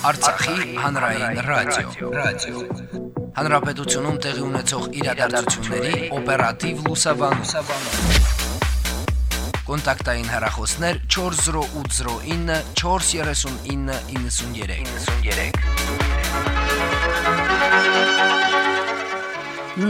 Արցախի հանրային ռադիո, ռադիո։ Հանրապետությունում տեղի ունեցող իրադարձությունների օպերատիվ լուսաբանում։ Կոնտակտային հեռախոսներ 40809 43993։ 93։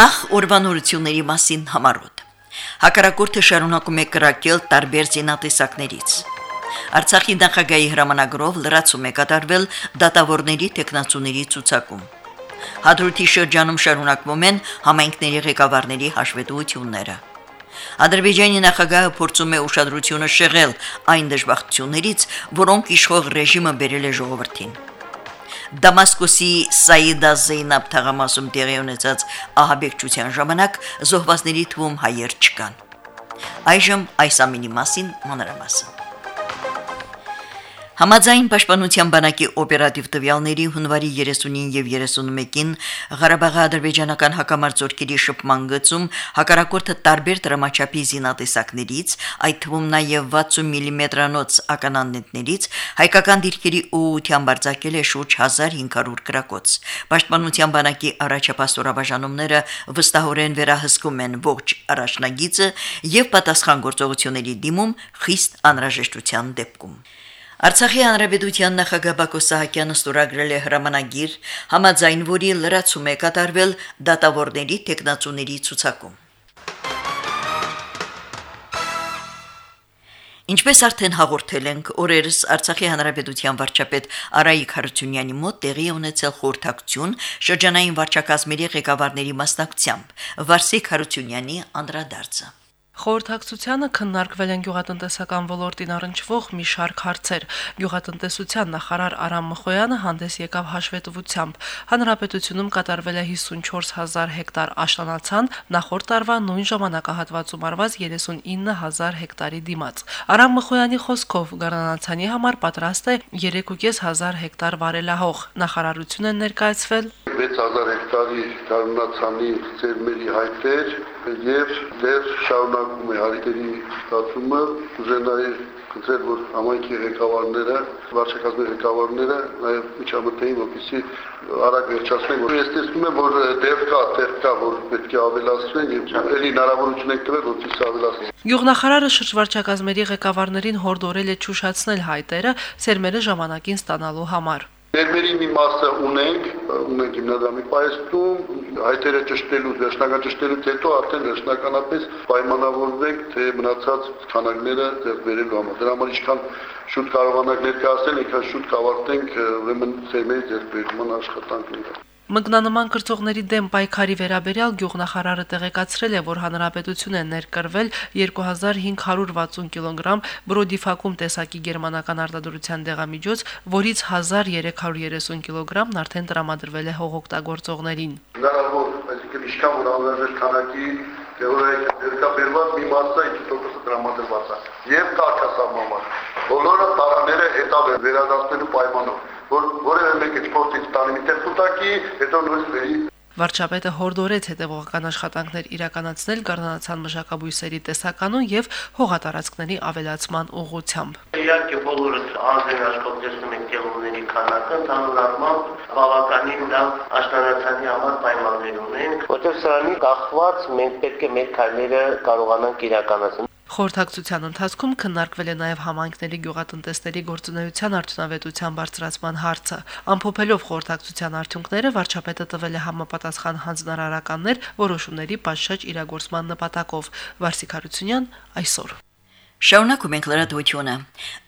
Նախ ուրբանորությունների մասին համարոտ։ Հակառակորդը շարունակում է կրակել տարբեր զինատեսակներից։ Արցախի նախագահի հրամանագրով լրացում է կատարվել դատավորների տեխնացուների ցուցակում։ Հադրութի շրջանում շարունակվում են համայնքների ղեկավարների հաշվետվությունները։ Ադրբեջանի նախագահը փորձում է ուշադրությունը շեղել այն դժբախտություններից, որոնք իշխող ռեժիմը բերել է ժողովրդին։ Դամասկոսի Սաիդա Զեյնաբ թաղամասում տեղի ունեցած ահաբեկչության ժամանակ զոհվածների թվում հայեր չկան։ Այժմ այս ամինի մասին մանրամասն։ Համաձայն Պաշտպանության բանակի օպերատիվ տվյալների հունվարի 30-ին եւ 31-ին Ղարաբաղի ադրբեջանական հակամարտությունների շփման գծում հակարակորդը տարբեր դրամաչափի զինատեսակներից, այդ թվում նաեւ 60 մմ-անոց mm ականանետներից հայկական դիրքերի ուղությամբ արձակել է շուրջ 1500 գրակոց։ Պաշտպանության բանակի առաջապատասխանաբաժանումները վստահորեն վերահսկում են ողջ առաջնագիծը եւ պատասխանատվողությունների դիմում խիստ անհրաժեշտության դեպքում։ Արցախի հանրապետության նախագահ Բակո Սահակյանը ստորագրել է հրամանագիր, համաձայն որի լրացում է կատարվել դատավորների տեխնացուների ցուցակում։ Ինչպես արդեն հաղորդել ենք, օրերս Արցախի հանրապետության վարչապետ Արայիկ Հարությունյանի մոտ տեղի ունեցել խորհրդակցություն շրջանային վարչակազմերի ղեկավարների մասնակցությամբ։ Վարսիկ Հարությունյանի անդրադարձը Խորհրդակցությանը քննարկվել են գյուղատնտեսական ոլորտին առնչվող մի շարք հարցեր։ Գյուղատնտեսության նախարար Արամ Մխոյանը հանդես եկավ հաշվետվությամբ։ Հանրապետությունում կատարվել է 54000 հեկտար աշտանացան, նախորդ տարվա նույն ժամանակահատվածում արված 39000 հեկտարի դիմաց։ Արամ Մխոյանի խոսքով գառնանացանի համար պատրաստ է 3500 հեկտար վարելահող։ Նախարարություն են ներկայացվել 6000 հեկտարի գառնանացանի ծերմերի հայտեր եւ դեռ շարունակվում է հարիկերի ստացումը ուզենայի գծել որ համայնքի ղեկավարները, վարչակազմի ղեկավարները նաև միջամտեին որպեսի արագ վերջացնեն, որ ես տեսնում եմ, որ դեռ կա, դեռ կա, որ պետք է ավելացնեն եւ ելի հնարավորություն եք տվել, որպեսի ավելացնեն։ Գյուղնախարարը շրջվարչակազմերի ղեկավարներին հորդորել է ճուշացնել հայտերը սերմերը ժամանակին ստանալու համար։ Ներմերի մի մասը ունենք, ունենք հիմնադրամի պայստում, հայտերը ճշտելու, վերջնական ճշտելուց հետո արդեն վերջնականապես պայմանավորվենք, թե մնացած քանակները ձեռք բերելու համար։ Դրա համար ինչքան շուտ կարողանանք ներկայացնել, այնքան շուտ կավարտենք ուրեմն ծերմերի ձեռք բերման աշխատանքները։ Մգնանման կրծողների դեմ պայքարի վերաբերյալ գյուղնախարարը տեղեկացրել է, որ հանրապետություն է ներկրվել 2560 կիլոգրամ բրոդիֆակում տեսակի գերմանական արտադրության դեղամիջոց, որից 1330 կիլոգրամն արդեն տրամադրվել է հողօգտագործողներին։ Հնարավոր, այսինքն ինչքան որ անհրաժեշտ քանակի թեորիայից ներկայացված մի մասը 5% տրամադրված է եւ կարգասահմանված։ Բոլորը տարաները հետա վերադասնելու պայմանով որ որևէ մեկը չփորձի տանի մի տեխնիկի, հետո նույնիսկ Վարչապետը հորդորեց հետևողական աշխատանքներ իրականացնել գառնանացան մշակաբույսերի տեսականուն եւ հողատարածքների ավելացման ուղղությամբ։ Իհարկե բոլորս անձին աշխատեցնում ենք տեղումների քանակը, ընդհանուր առմամբ բավականին լավ աշտանացանի համար պայմաններ ունենք, որտեղ սրանի կախված մենք պետք է մեր քայլերը կարողանանք իրականացնել։ Խորհրդակցության ընթացքում քննարկվել է նաև համայնքների գյուղատնտեսների գործունեության արդյունավետության բարձրացման հարցը։ Ամփոփելով խորհրդակցության արդյունքները, վարչապետը տվել է համապատասխան հանձնարարականներ որոշումների պատշաճ իրագործման նպատակով։ Վարսիկ Հարությունյան այսօր Շարունակում ենք լրատվությունը։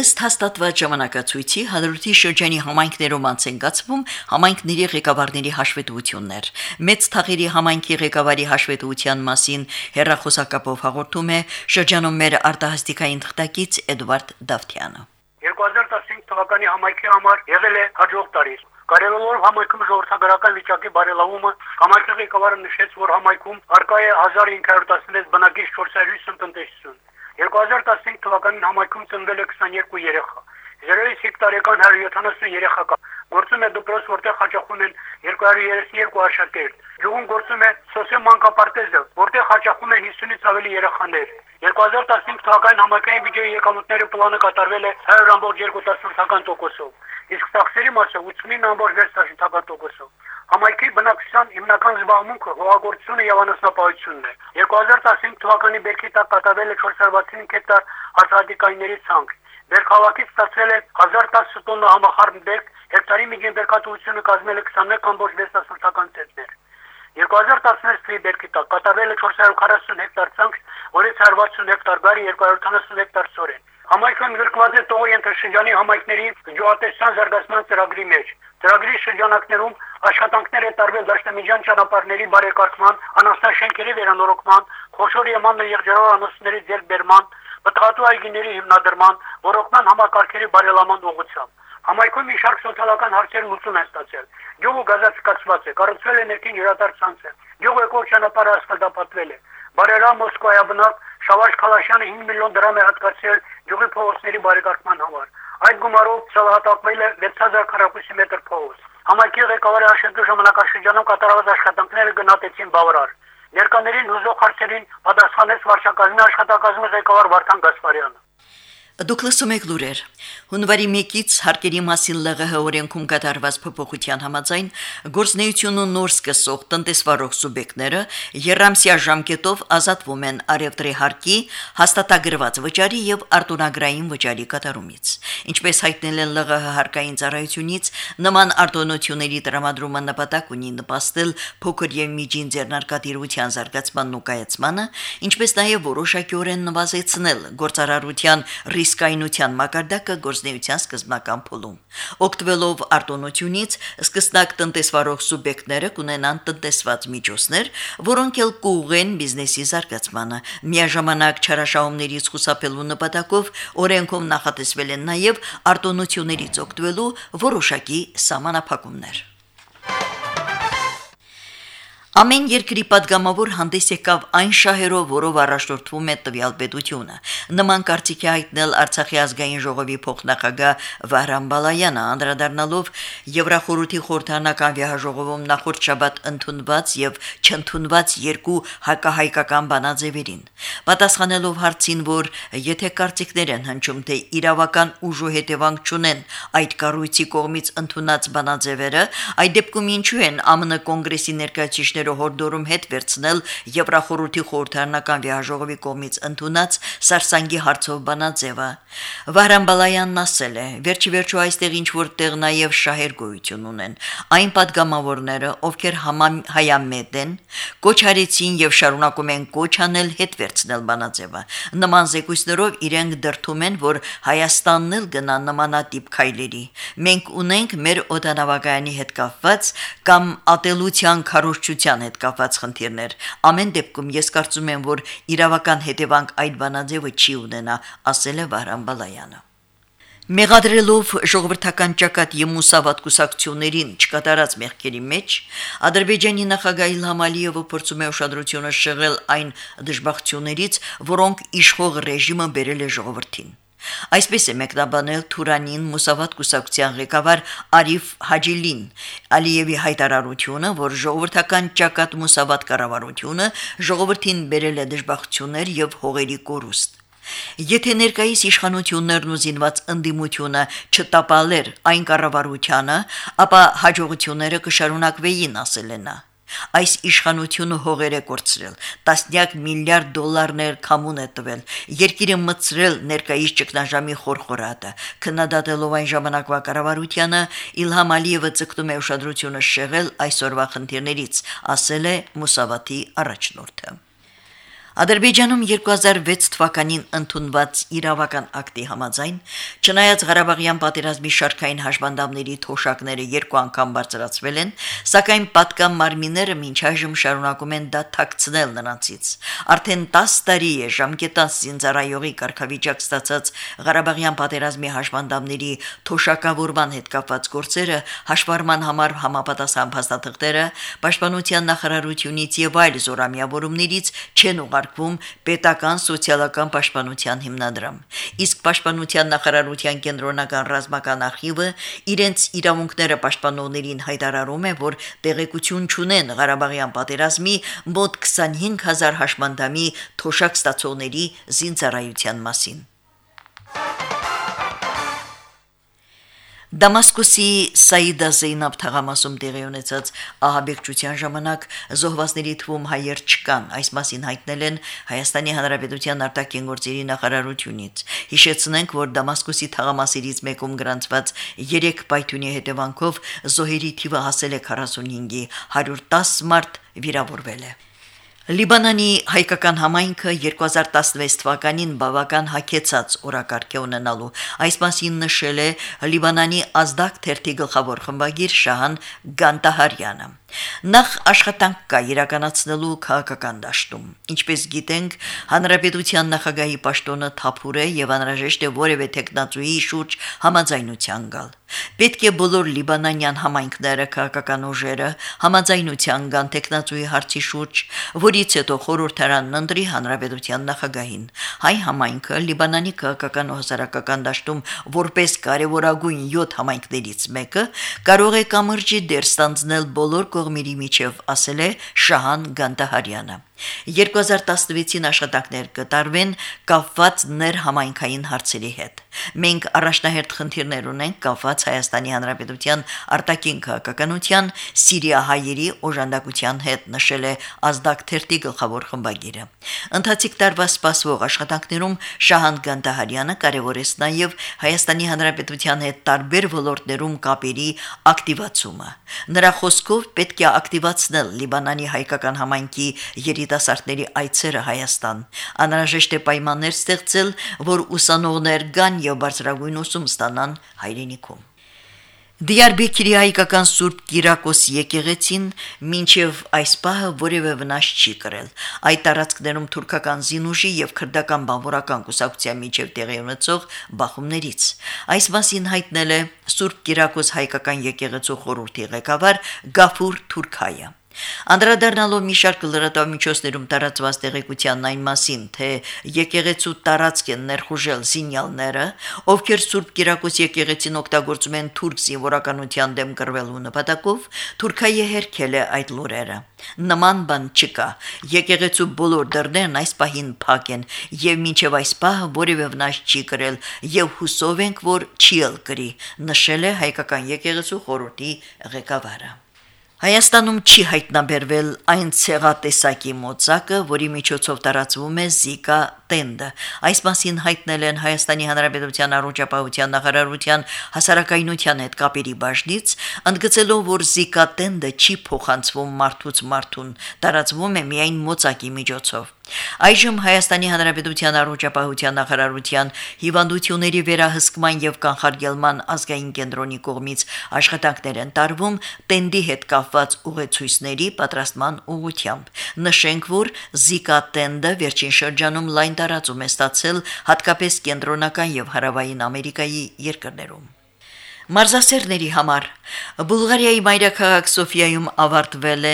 Ըստ հաստատված ժամանակացույցի հադրութի շրջանի համայնքներում անցնկացվում համայնքների ղեկավարների հաշվետվություններ։ Մեծ թաղերի համայնքի ղեկավարի հաշվետվության մասին հերրախոսակապով հաղորդում է շրջանում մեր արտահասթիկային թղթակից Էդվարդ Դավթյանը։ 2015 թվականի համայնքի համար եղել է հաջող տարի։ Կարևորելով համայնքում ժողովրդագրական վիճակի բարելավումը, համայնքի ղեկավարը նշեց, որ համայնքում արկա է 1516 բնակիչ 450 տնտեսություն։ 2015 թվականին համայնքում ծնվել է 22 երեխա։ 0-ից 5 տարեկան 170 երեխա կա։ Գործում է դպրոց, որտեղ հաճախում են 232 աշակերտ։ Գյուղում գործում է սոցիալ մանկապարտեզը, որտեղ հաճախում են 50-ից ավելի երեխաներ։ 2015 թվականին համայնքային բյուջեի եկամուտների պլանը կատարվել է 100.2%-ով։ իսկ ծախսերի մասը 89.6%-ով։ Համայնքի բնակչության հիմնական զբաղմունքը հողագործությունը եւ անասնապահությունն է։ 2015 թվականի բերքի տակ կատարվել է 465 հեկտար հացահատիկայինների ցանկ։ Բերքահավաքից ստացվել է 1010 տոննա համախառն բերք, հեկտարի միջին բերքատվությունը կազմել է 21.6 ցենտներ։ 2016 թվականի բերքի տակ կատարվել է 440 հեկտար ցանք, որից 160 հեկտար գարի, 270 հեկտար սորեն։ Համայնքն գրկված է Տողի ընտրշրջանի համայնքների գյուղատնտեսության զարգացման ծրագրի մեջ։ Ծրագրի շրջանակներում աշխատանքներ է տարվել դաշնամիջան ճանապարհների բարեկարգման, անասնաշենքերի վերանորոգման, խոշոր եման եղջերով անասունների ձեռբերման, պտղատու այգիների հիմնադրման, ռոռոկման համակարգերի բարելավման ուղղությամբ։ Համայնքում մի շարք սոցիալական հարցեր լուծում են ստացել։ Գյուղը գազացկացված է, կառուցվել է ներքին յուրատար Գյուղը կողմ ճանապարհը ասֆալտապատվել է։ Բարելա Մոսկվայաբնակ Շավարժ Խալաշյանը 5 միլիոն դրամ է հատկացրել գյուղի փողոցների բարեկարգման համար։ Այդ գումարով ցավահատակվել է 6000 քառակուսի մետր փողոց։ Համայնքի ղեկավարի աշակերտ ժամանակաշրջանում կատարված աշխատանքները գնահատեցին բավարար։ Ներկաներին հուզող հարցերին պատասխանեց վարչակազմի աշխատակազմի ղեկավար Վարդան Գասպարյանը։ Դուք լսում եք լուրեր։ Հունվարի 1-ից հարկերի մասին ԼՂՀ օրենքում կատարված փոփոխության համաձայն գործնեությունը նոր սկսող տնտեսվարող սուբյեկտները երամսյա ժամկետով ազատվում են արևտրի հարկի, հաստատագրված վճարի եւ արտոնագրային վճարի կատարումից։ Ինչպես հայտնել են ԼՂՀ հարկային ծառայությունից, նման արտոնությունների տրամադրումը նպատակ ունի նպաստել փոքր եւ միջին ձեռնարկատիրության զարգացմանն ու կայացմանը, ինչպես նաեւ որոշակիորեն նվազեցնել գործարարության ռիսկ ռիսկայնության մակարդակը գործնեության սկզբնական փուլում։ Օգտվելով արտոնությունից սկսնակ տնտեսվարող սուբյեկտները կունենան տնտեսված միջոցներ, որոնք էլ կուղեն բիզնեսի զարգացմանը։ Միաժամանակ չարաշահումներից խուսափելու նպատակով օրենքով նախատեսվել են նաև արտոնություններից օգտվելու որոշակի սահմանափակումներ։ Ամեն երկրի падգամավոր հանդես եկավ այն շահերով, որով առաջնորդվում է տվյալ պետությունը։ Նման կարծիքի հայտնել Արցախի ազգային ժողովի փոխնախագահ Վահրամ Բալայանը, անդրադառնալով Եվրախորհրդի խորհրդանական վիայժողովում նախորդ շաբաթ ընդունված եւ չընդունված երկու հակահայկական բանաձևերին։ Պատասխանելով հարցին, որ եթե կարծիքներ են հնչում, թե իրավական ուժու հետևանք չունեն այդ կառույցի կողմից ընդունած բանաձևերը, այդ դեպքում ինչու են ԱՄՆ կոնգրեսի ներկայացիչները երկրները հորդորում հետ վերցնել Եվրախորհրդի խորհրդարանական վիայժողովի կողմից ընդունած Սարսանգի հարցով բանաձևը։ Վահրամ Բալայանն ասել է. «Վերջի վերջո այստեղ ինչ որտեղ նաև շահեր գոյություն ունեն։ Այն падգամավորները, ովքեր համահայամետ են, կոչ արեցին եւ շարունակում են կոչ անել հետ վերցնել բանաձևը։ Նման զեկույցներով իրենք դրթում են, որ Հայաստանն էլ գնա նմանատիպ քայլերի։ Մենք ունենք մեր օտանավակայանի հետ կապված կամ ատելության քարոշչության իրավական հետ կապված խնդիրներ։ Ամեն դեպքում ես կարծում եմ, որ իրավական հետևանք այդ բանաձևը չի ունենա, ասել է Վահրամ Բալայանը։ Մեղադրելով ժողովրդական ճակատ Եմուսավատ կուսակցություններին չկատարած մեղքերի մեջ, Ադրբեջանի նախագահ Իլհամ Ալիևը փորձում է ուշադրությունը շեղել այն դժբախտություններից, որոնք իշխող ռեժիմը բերել է ժողովրդին։ Այսպես է մեկնաբանել Թուրանին Մուսավատ կուսակցության ղեկավար Արիֆ Հաջիլին Ալիևի հայտարարությունը, որ ժողովրդական ճակատ Մուսավատ կառավարությունը ժողովրդին բերել է դժբախտություններ եւ հողերի կորուստ։ Եթե ներկայիս իշխանություններն ու զինված ընդդիմությունը չտապալեր այն կառավարությանը, ապա հաջողությունները կշարունակվեին, ասել է նա։ Այս իշխանությունը հողեր է կորցրել, տասնյակ միլիարդ դոլարներ կամուն է տվել, երկիրը մցրել ներկայիս ճգնաժամի խորխորատը։ Քննադատելով այն ժամանակվա կառավարությանը Իլհամ Ալիևը ցկտում է ուշադրությունը շեղել այսօրվա խնդիրներից, ասել է Մուսավաթի առաջնորդը։ Ադրբեջանում 2006 թվականին ընդունված իրավական ակտի համաձայն, չնայած Ղարաբաղյան պատերազմի շարքային հաշվանդամների թոշակները երկու անգամ բարձրացվել են, սակայն պատկան մարմինները մինչ այժմ շարունակում են դա թաքցնել նրանցից։ Արդեն 10 տարի է ժամկետած զինծառայողի կարգավիճակ ստացած Ղարաբաղյան պատերազմի հաշվանդամների թոշակավորման հետ կապված գործերը հաշվառման համար համապատասխան փաստաթղթերը Պաշտպանության նախարարությունից եւ այլ զորամիավորումներից չեն ուղարկվել քննարկվում պետական սոցիալական պաշտպանության հիմնադրամ։ Իսկ պաշտպանության նախարարության կենտրոնական ռազմական արխիվը իրենց իրավունքները պաշտպանողներին հայտարարում է, որ տեղեկություն չունեն Ղարաբաղյան պատերազմի մոտ 25000 հաշմանդամի թոշակ ստացողների զինծառայության մասին։ Դամասկոսի Սաիդա Զեյնաբ թաղամասում տեղի ունեցած ահաբեկչության ժամանակ զոհվածների թվում հայեր չկան, այս մասին հայտնել են Հայաստանի Հանրապետության արտաքին գործերի նախարարությունից։ Հիշեցնենք, որ Դամասկոսի թաղամասերից մեկում գրանցված 3 պայթյունի հետևանքով զոհերի թիվը հասել է 45-ի, 110 մարդ վիրավորվել է։ Լիբանանի հայկական համայնքը 2016 թվականին բավական հակեցած օրակարգ է ունենալու։ Այս մասին նշել է Լիբանանի ազդակ թերթի գլխավոր խմբագիր Շահան Գանտահարյանը։ Նախ աշխատանք կա իրականացնելու քաղաքական դաշտում։ Ինչպես գիտենք, հանրապետության նախագահի պաշտոնը թափուր է եւ անհրաժեշտ է որևէ տեխնացուի շուրջ համաձայնության գալ։ Պետք է բոլոր լիբանանյան համայնքները, քաղաքական ուժերը համաձայնության գան տեխնացուի հարցի շուրջ, որից հետո խորհրդարանն ընտրի հանրապետության նախագահին։ Հայ համայնքը Լիբանանի քաղաքական ու հասարակական դաշտում որպես կարևորագույն 7 համայնքներից մեկը կարող է կամրջի դեր ստանձնել բոլոր կողմերի միջև, ասել է Շահան Գանտահարյանը։ 2016-ին աշխատանքներ կտարվեն կապված ներհամայնքային հարցերի հետ։ Մենք առաջնահերթ խնդիրներ ունենք կապված Հայաստանի Հանրապետության արտաքին քաղաքականության Սիրիահայերի օժանդակության հետ, նշել է ազդակ թերթի գլխավոր խմբագիրը։ Ընթացիկ տարվա սպասվող աշխատանքներում Շահան Գանտահարյանը կարևորեց նաև Հայաստանի Հանրապետության հետ տարբեր ոլորտներում կապերի ակտիվացումը։ Նրա խոսքով պետք է ակտիվացնել Լիբանանի հայկական համայնքի երի երիտասարդների այցերը Հայաստան։ Անհրաժեշտ է պայմաններ ստեղծել, որ ուսանողներ գան եւ բարձրագույն ուսում ստանան հայրենիքում։ Դիարբեկիրի հայկական Սուրբ Կիրակոս եկեղեցին մինչև այս պահը որևէ վնաս չի կրել։ Այդ տարածքներում թուրքական զինուժի եւ քրդական բանվորական կուսակցության միջև տեղի ունեցող բախումներից։ Այս մասին հայտնել է Սուրբ Կիրակոս հայկական եկեղեցու խորհրդի ղեկավար Գաֆուր Թուրքայը։ Անդրադառնալով մի շարք լրատվամիջոցներում տարածված տեղեկությանն այն մասին, թե եկեղեցու տարածք են ներխուժել զինյալները, ովքեր Սուրբ Կիրակոս եկեղեցին օգտագործում են թուրք զինվորականության դեմ կռվելու նպատակով, Թուրքիայի հերքել է այդ լուրերը։ Նման բան չկա։ Եկեղեցու բոլոր դռներն այս պահին փակ են եւ մինչեւ այս պահը որևէ վնաս չի կրել եւ հուսով ենք, որ չի ել կրի, նշել է հայկական եկեղեցու խորհրդի ղեկավարը։ Հայաստանում չի հայտնաբերվել այն ցեղատեսակի մոծակը, որի միջոցով տարածվում է Զիկա տենդը։ Այս մասին հայտնել են Հայաստանի Հանրապետության առողջապահության նախարարության հասարակայնության հետ կապերի բաժնից, ընդգծելով, որ Զիկա տենդը չի փոխանցվում մարդուց մարդուն, տարածվում է միայն մոծակի միջոցով։ Այժմ Հայաստանի Հանրապետության առողջապահության նախարարության հիվանդությունների վերահսկման եւ կանխարգելման ազգային կենտրոնի կողմից աշխատանքներ են տարվում տենդի հետ կապված ուղեցույցների պատրաստման ուղղությամբ։ Նշենք, որ Զիկա տենդը վերջին շրջանում լայն տարածում է ստացել հատկապես կենտրոնական եւ հարավային Ամերիկայի երկրներում։ Մարզասերների համար Բուլղարիայի մայրաքաղաք Սոֆիայում ավարտվել է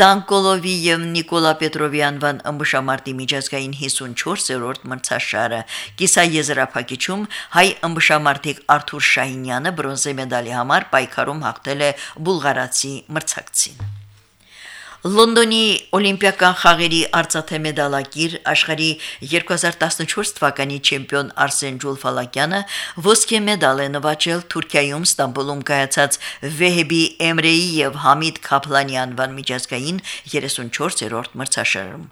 Դանկոլովի եւ Նիկոլա Պետրովի անվան ըմբշամարտի միջազգային 54-րդ մրցաշարը։ Կիսաեզրափակիչում հայ ըմբշամարտիկ Արթուր Շահինյանը բրոնզե մեդալի համար պայքարում հաղթել է բուլղարացի մրցակցին։ Լոնդոնի Օլիմպիական խաղերի արծաթե մեդալակիր աշխարհի 2014 թվականի չեմպիոն Արսեն Ջուլֆալակյանը ոսկե մեդալ է նվաճել Թուրքիայում Ստամբուլում կայացած Վեհեբի Էմրեի եւ Համիդ Քապլանի անվան միջազգային 34-րդ մրցաշարում։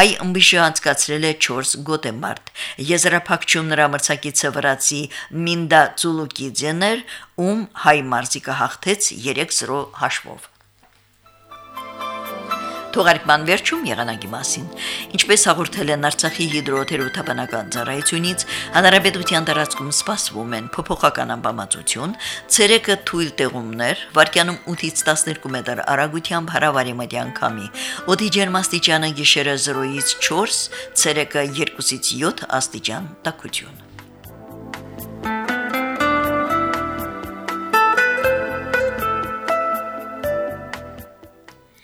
Հայ ըմբիշը անցկացրել է 4 գոտեմարտ։ Եզրափակչում նրա մրցակիցը վրացի Մինդա Ծուլուկիձեն էր, ում հայ մարզիկը հաղթեց 3-0 հաշվով։ Թողարկման վերջում եղանակի մասին։ Ինչպես հաղորդել են Արցախի հիդրոթերապևտաբանական ծառայությունից, հանրապետության տարածքում սպասվում են փոփոխական ամպամածություն, ցերեկը թույլ տեղումներ, վարկյանում 8-ից 12 մետր արագությամբ հարավարի մտյան քամի։ Օդի ջերմաստիճանը գիշերը 0-ից 4, ցերեկը 2-ից 7 աստիճան տաքություն։